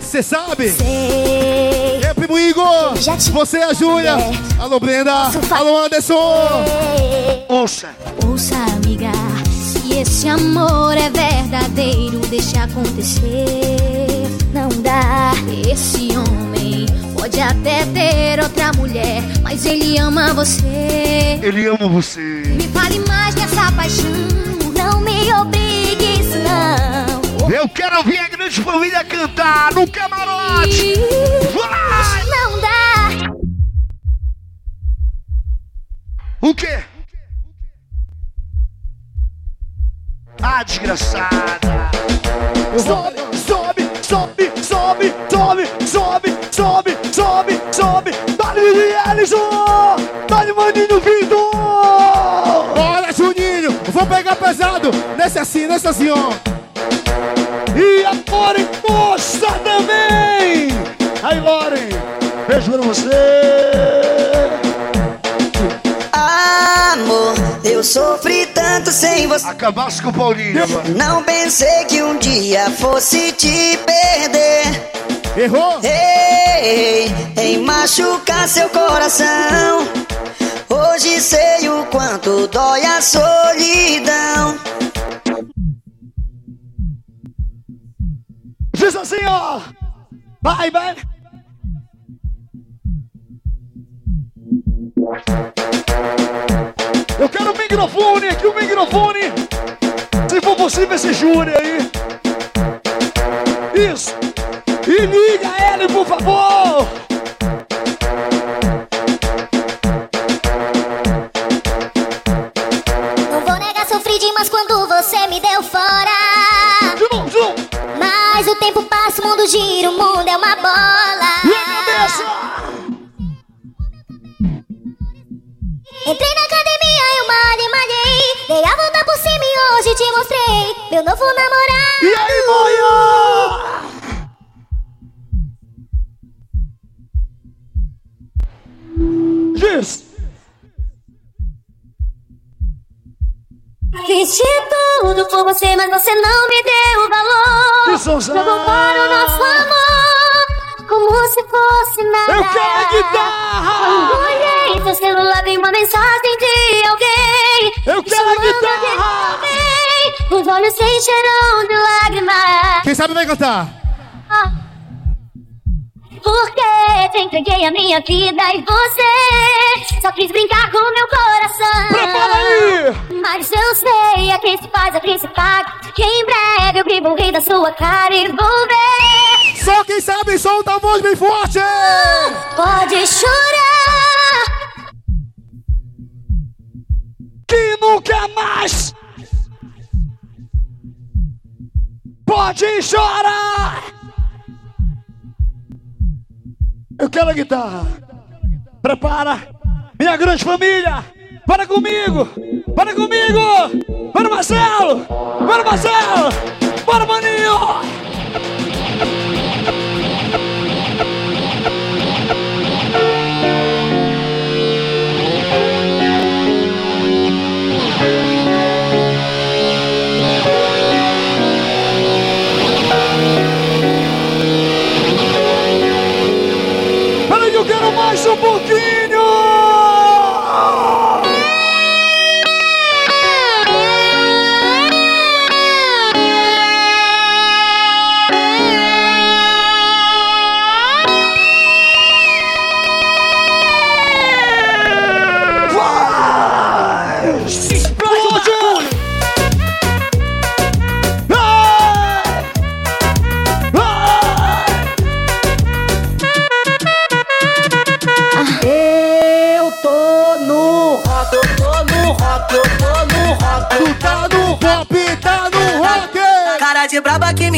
Você sabe? Sei. E aí, primo Igor? Você e a Júlia. Alô, Brenda. Alô, Anderson. Ouça. Ouça, amiga, se esse amor é verdadeiro, deixa acontecer. Não dá. Esse homem pode até ter outra mulher, mas ele ama você. Ele ama você. Me fale mais dessa paixão. Não me obrigue isso não. Eu quero ouvir a grande família cantar no camarote. Vai! Não dá. O quê? Ah, desgraçada. Sobe, sobe, Alisson! Dá-lhe maninho Vitor! Bora, Juninho! Vou pegar pesado! Nesse assim, nesse assim, ó! E a Loren Costa também! Aí, Loren! Beijo pra você! Amor, eu sofri tanto sem você. Acabasse com o Paulinho agora. Não pensei que um dia fosse te perder. Errou? Ei, em machucar seu coração. Hoje sei o quanto dói a solidão. Diz assim, ó! Vai, vai! Eu quero o microfone, aqui o microfone! Se for possível, esse júri aí! Isso! E liga ele, por favor! Não vou negar, sofri demais quando você me deu fora. Mas o tempo passa, o mundo gira, o mundo é uma bola. Entrei na academia, eu malhei, malhei. Dei a volta por cima e hoje te mostrei meu novo namorado. E aí, Moia? Diz! Fiz tudo por você, mas você não me deu valor. Jogou fora o nosso amor, como se fosse nada. Eu quero a guitarra! Quando olhei seu celular, vi uma mensagem de alguém. Eu quero a guitarra! alguém. Os olhos se encheram de lágrimas. Quem sabe vai cantar? Porque te entreguei a minha vida e você só quis brincar com meu coração. Prepara aí! Mas eu sei, a quem se faz, a quem se paga. Que em breve eu grito o rei da sua cara e vou ver. Só quem sabe solta a voz bem forte! Pode chorar. Que nunca mais! Pode chorar! Eu quero a guitarra. Prepara, minha grande família. Para comigo, para comigo. Para Marcelo, para Marcelo, para Maninho.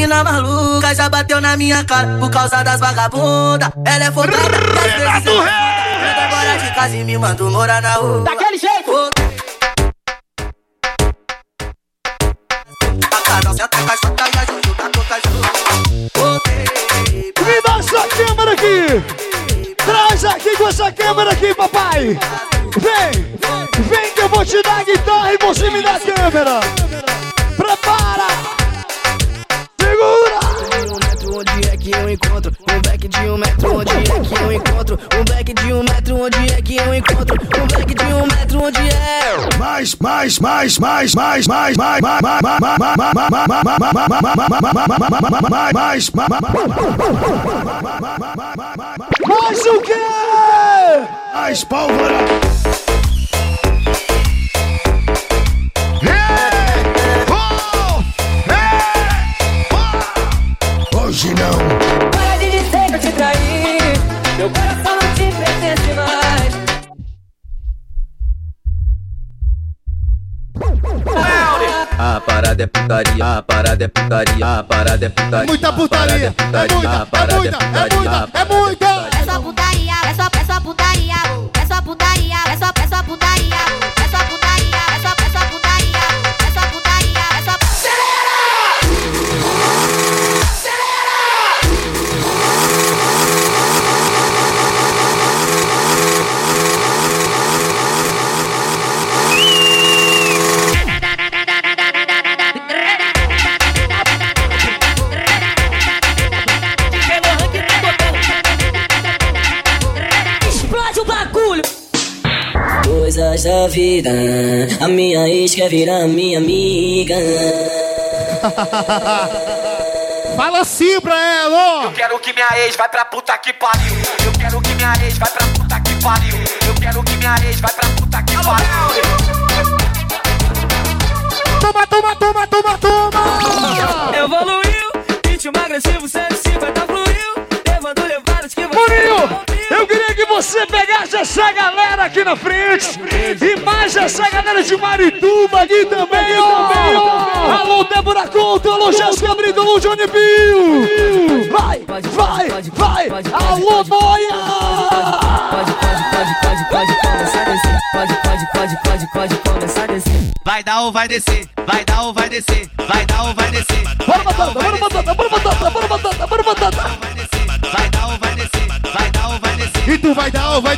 Mina maluca já bateu na minha cara por causa das vagabundas. Ela é vezes eu Manda embora de casa e me manda morar na rua. Daquele jeito. A Carol senta com a chota e a Juju com caju. Me dá essa câmera aqui! Traz aqui com essa câmera aqui, papai! Vem! Vem que eu vou te dar a guitarra e você me dá a câmera! Encontro um back de um metro onde é que eu encontro um back de um metro onde é Mais, mais, mais, mais, mais, mais, mais, mais, mais, mais, mais, Mais o quê? mais pólvora. Hoje não. Para de dizer que eu te traí. Meu coração A parada é putaria, a parada é putaria, a parada é putaria. Muita putaria! É muita, é muita, é muita, é muita! É só putaria, é só, é só putaria. É nessa vida. A minha ex quer virar minha amiga. Fala assim pra ela. Eu quero que minha ex vai pra puta que pariu. Eu quero que minha ex vai pra puta que pariu. Eu quero que minha ex vai pra puta que pariu. Toma, toma, toma, toma, toma! Evoluiu, ritmo agressivo, 150 aqui na frente e mais essa galera de Marituba aqui também, ó. Alô, Débora Couto, alô, Jéssica Brito, alô, Johnny Bill. Vai, vai, vai, alô, boia. Pode, pode, pode, pode, pode começar a descer. Pode, pode, pode, pode, pode começar a descer. Vai dar ou vai descer, vai dar ou vai descer, vai dar ou vai descer. Bora bora batata, bora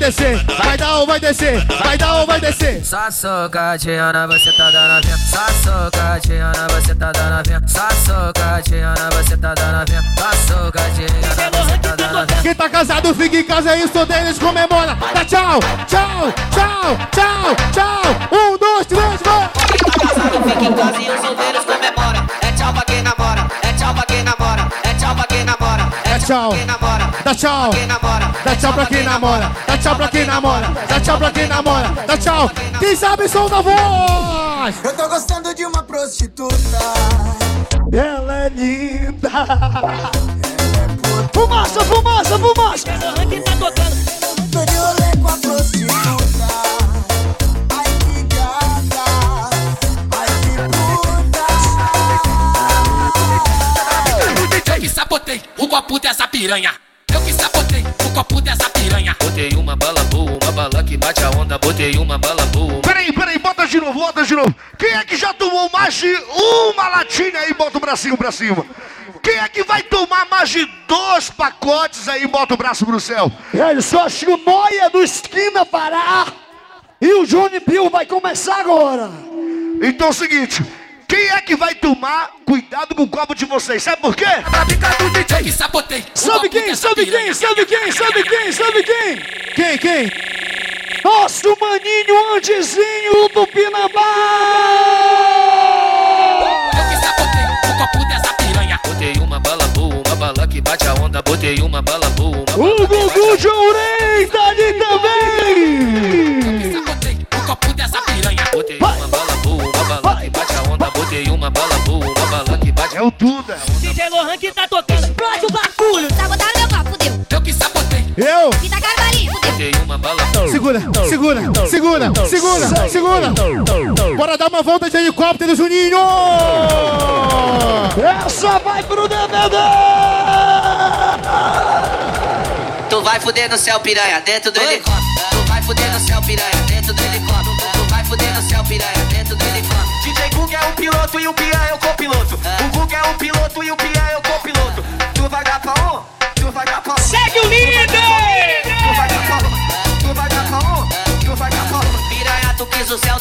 descer? Vai dar ou vai descer? Vai dar ou vai descer? Só socadinha, você tá dando a vinha. Só socadinha, você tá dando a vinha. Só socadinha, você tá dando a vinha. Só socadinha, você tá dando a vinha. Quem tá casado fica em casa e os solteiros comemora. Dá tchau, tchau, tchau, tchau, tchau. Um, dois, três, vai! Fica em casa e os solteiros tchau, dá tchau, dá tchau pra quem namora, dá tchau pra quem namora, dá tchau pra quem namora, dá tchau. Quem sabe som da voz? Eu tô gostando de uma prostituta. Ela é linda. Fumaça, fumaça, fumaça. Aqui tá tocando. Sabotei o copo dessa piranha. Eu que sabotei o copo dessa piranha. Botei uma bala boa, uma bala que bate a onda. Botei uma bala boa. Peraí, peraí, bota de novo, bota de novo. Quem é que já tomou mais de uma latinha aí, bota o bracinho pra cima? Quem é que vai tomar mais de dois pacotes aí, bota o braço pro céu? Ele só acho que o Noia do Esquina Pará e o Johnny Bill vai começar agora. Então é o seguinte, quem é que vai tomar cuidado com o copo de vocês? Sabe por quê? Sabe quem? Sabe quem? Sabe quem? Sabe quem? Sabe quem? Quem, quem? Nosso maninho Andezinho do Pinambá! Segura, segura. Bora dar uma volta de helicóptero, Juninho! Essa vai pro DVD! Tu vai fuder no céu, piranha, dentro do helicóptero. Tu vai fuder no céu, piranha, dentro do helicóptero. Tu vai fuder no céu, piranha, dentro do helicóptero. DJ Guga é o piloto e o Pia é o copiloto. O Guga é o piloto e o Pia é o copiloto. Tu vai dar pra um, tu vai dar pra um. Segue o líder!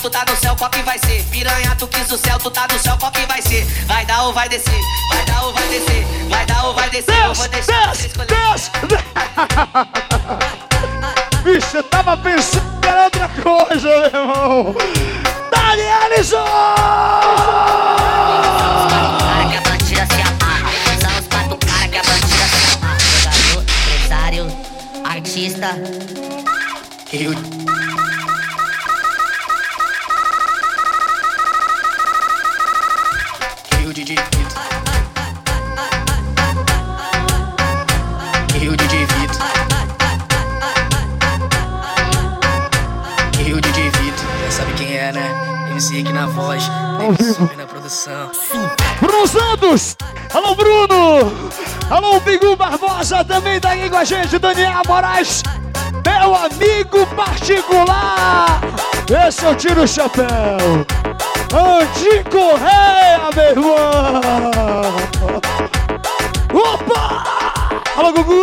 Tu tá no céu, qual que vai ser? Piranha, tu quis o céu, tu tá no céu, qual que vai ser? Vai dar ou vai descer? Vai dar ou vai descer? Vai dar ou vai descer? Eu vou deixar você escolher. Bicho, eu tava pensando era outra coisa, meu irmão! Dali, Alô, Bigu Barbosa também tá aqui com a gente, Daniel Moraes, meu amigo particular! Esse eu tiro o chapéu! Andi Correia, meu irmão! Opa! Alô, Gugu!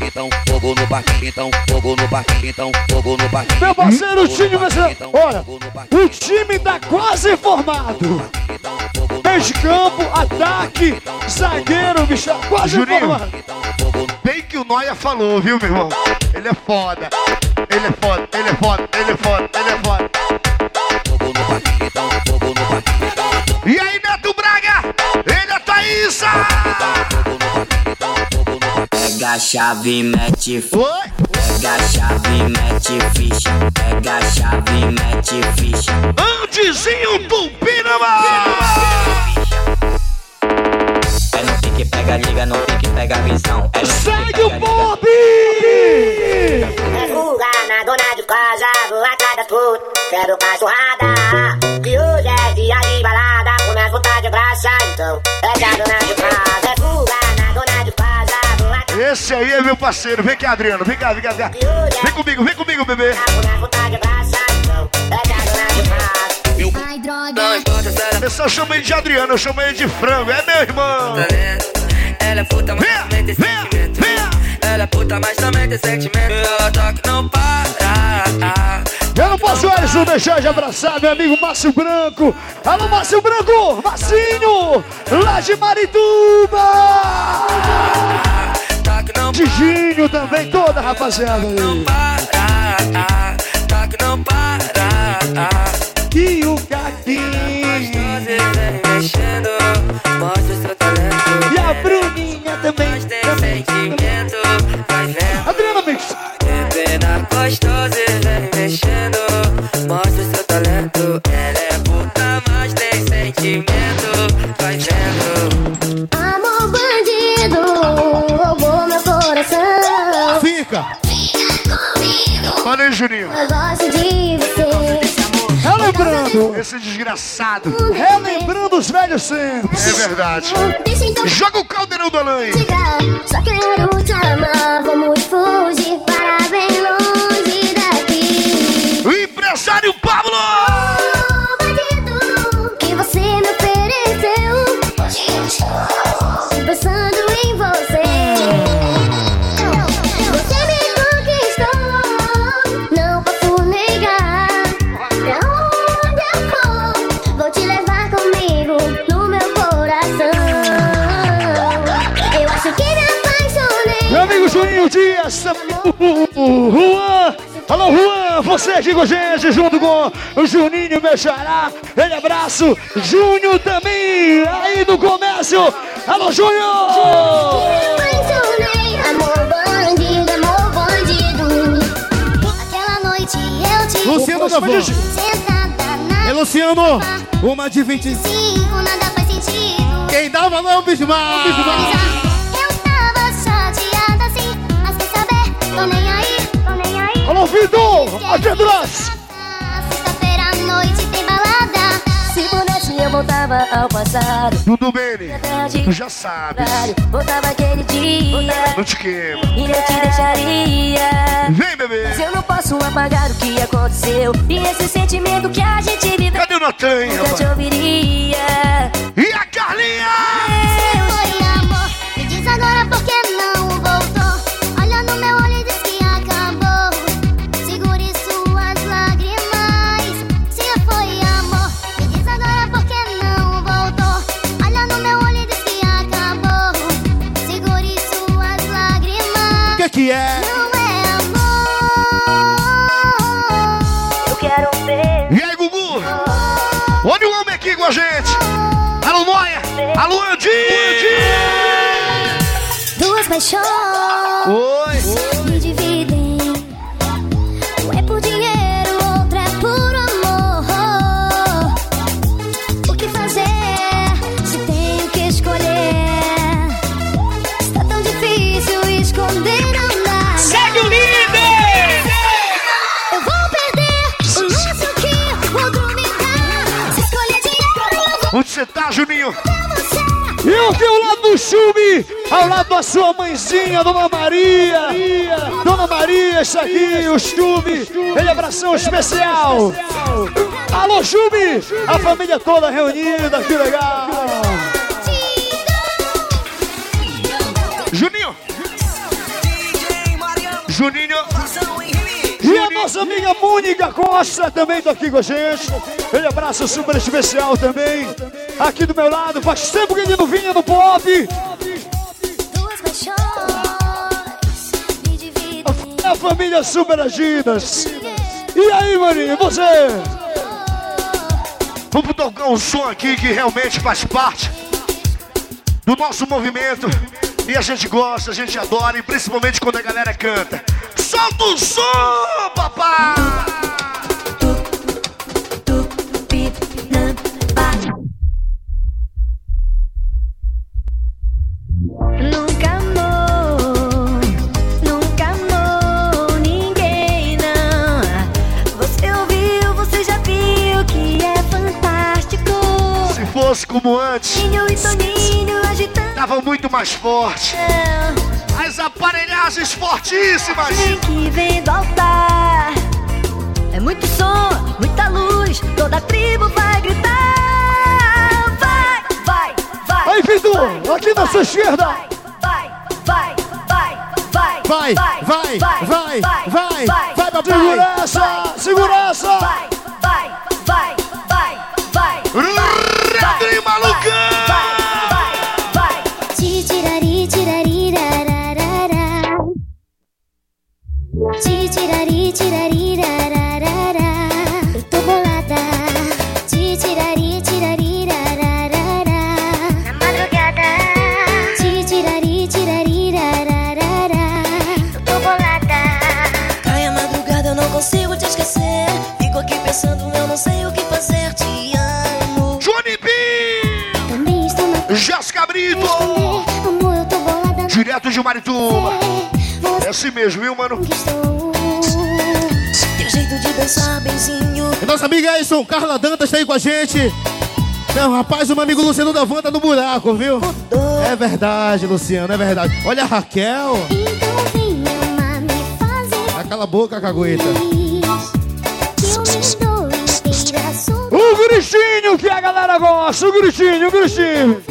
Então fogo no parquinho, então fogo no parquinho, então fogo no parquinho. Meu parceiro, o time vai ser. Então, Olha, o time tá quase formado. Meio de campo, ataque, zagueiro, bicho, quase Juninho. Bem que o Noia falou, viu, meu irmão? Ele é foda. ele é foda, ele é foda, ele é foda, ele é foda. E aí, Neto Braga? Ele é Thaísa! Pega a chave, mete ficha. Pega a chave, mete ficha. Pega a chave, mete ficha. Antezinho do Pinama! É no pique, pega, liga, no pique, pega a visão. É Segue o pop! É fuga na dona de casa, vou atrás das putas, quero cachorrada. Que hoje é dia de balada, começa a vontade de graça, então é a dona de casa. É Esse aí é meu parceiro. Vem cá, Adriano. Vem cá, vem cá, vem cá. Vem comigo, vem comigo, bebê. começa a vontade de graça, então é a dona de casa. Ai, droga. Eu só chamo ele de Adriano, eu chamo ele de frango. É meu irmão. Ela é puta, mas também tem sentimento. Ela é puta, mas também tem sentimento. Ela que não para. Eu não posso, Alisson, deixar de abraçar meu amigo Márcio Branco. Alô, Márcio Branco! Marcinho! Marituba! Tiginho também, toda a rapaziada aí. Tá que não para. E o gatinho. Mexendo, mostra o seu talento. E a Bruninha também. Mas tem sentimento, vai vendo. Adriana Mix. Pena gostosa vem mexendo, Juninho. Eu gosto de você. Relembrando. Esse desgraçado. Relembrando os velhos tempos. É verdade. Joga o caldeirão do Alain. Só quero te amar, vamos fugir para bem longe você aqui com a gente, junto com o Juninho, meu xará. Ele abraço, Júnior também, aí do comércio. Alô, Júnior! Luciano da na É Luciano, uma de 25. cinco, nada faz sentido. Quem dava não, o Bismarck. Eu tava chateada assim, mas quer saber? Tô nem aí. Alô, Vitor, aqui atrás. Sexta-feira à noite tem balada. Se pudesse eu voltava ao passado Tudo bem, tu já sabes. Voltava aquele dia Não te queima. E eu te deixaria Vem, bebê. Mas eu não posso apagar o que aconteceu E esse sentimento que a gente viveu Cadê o Natan, Nunca rapaz? te ouviria E a Carlinha? Alô, Andi. Duas paixões Oi. me dividem. Um é por dinheiro, outro é por amor. O que fazer se tenho que escolher? Está tão difícil esconder, não dá. Segue o líder! Eu vou perder o laço que o outro me dá. Se escolher dinheiro, eu vou Onde você tá, Juninho? E aqui ao lado do Chube, ao lado da sua mãezinha, Dona Maria. Dona Maria, está aqui, o Chube. Ele abração especial. Alô, Chube! A família toda reunida, que legal. Juninho. Juninho. E a nossa amiga Mônica Costa também tá aqui com a gente. Ele abraço super especial também. Aqui do meu lado, faz tempo que ele não vinha no pop. a família Super Agidas. E aí, maninho, você? Vamos tocar um som aqui que realmente faz parte do nosso movimento. E a gente gosta, a gente adora, e principalmente quando a galera canta. Solta o som, papai! Como antes, e tava muito mais forte. As aparelhagens fortíssimas. Vem que vem do altar. É muito som, muita luz, toda a tribo vai gritar. Vai, vai, vai. Aí, Vitor, aqui na sua esquerda. Vai, vai, vai, vai. Vai, vai, vai, vai, vai, papai. Segurança, segurança. Vai, vai, Eu tô bolada. Ti. Na madrugada. Ti. Eu tô bolada. Cai madrugada, eu não consigo te esquecer. Fico aqui pensando, eu não sei o que fazer. Te amo. Johnny B! Jéssica Brito! Direto de Marituba. É assim mesmo, viu, mano? De dançar, benzinho. E Nossa amiga Edson, Carla Dantas tá aí com a gente. Não, rapaz, o meu amigo Luciano da Van tá no buraco, viu? É verdade, Luciano, é verdade. Olha a Raquel. Então vem amar, me fazer Ah, Cala a boca, cagueta. que eu me dou inteira. Sou O gritinho que a galera gosta, o gritinho, o gritinho.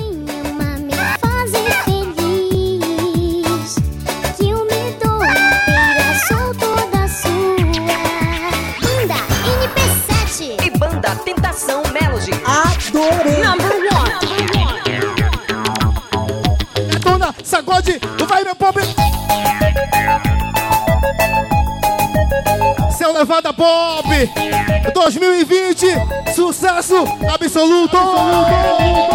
Sacode, vai meu pobre. Levada Pop 2020, sucesso absoluto.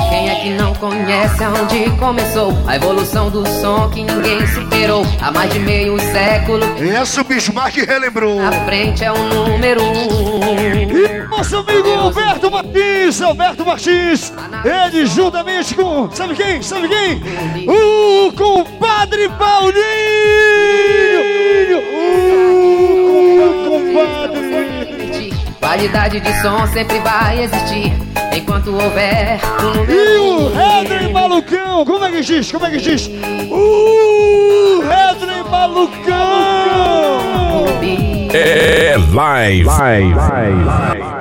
Quem é que não conhece aonde começou a evolução do som que ninguém superou há mais de meio século? Esse o Bismarck relembrou. A frente é o número um. E nosso amigo Alberto Martins, Alberto Martins, ele juntamente com, sabe quem? Sabe quem? O compadre Paulinho! O Qualidade de som sempre vai existir enquanto houver um número E o Redley Malucão, como é que diz? Como é que diz? O Redley Malucão! É live. Live.